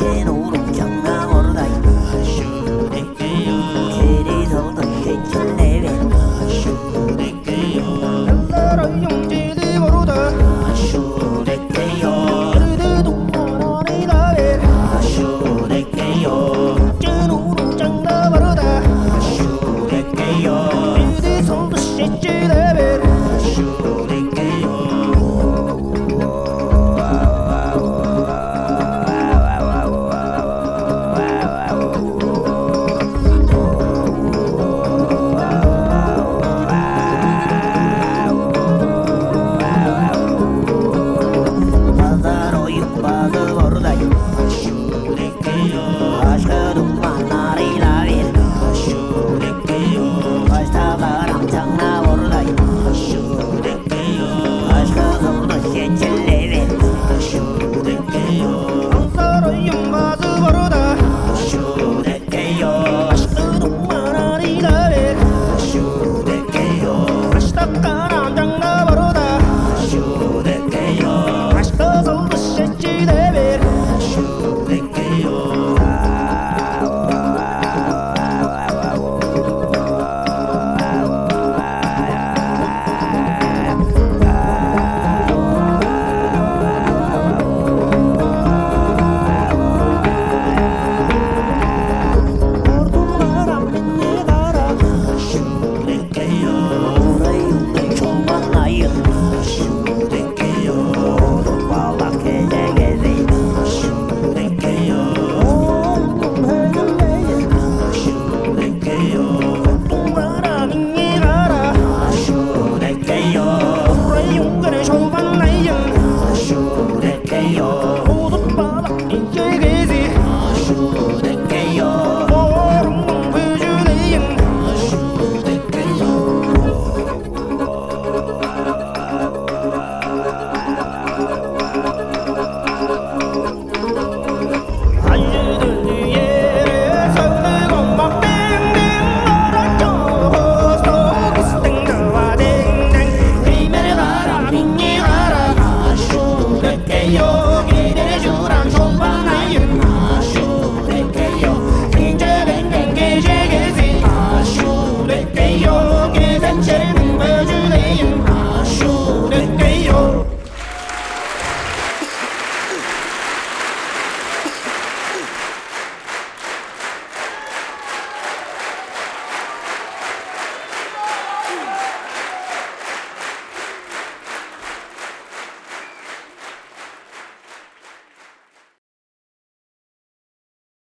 in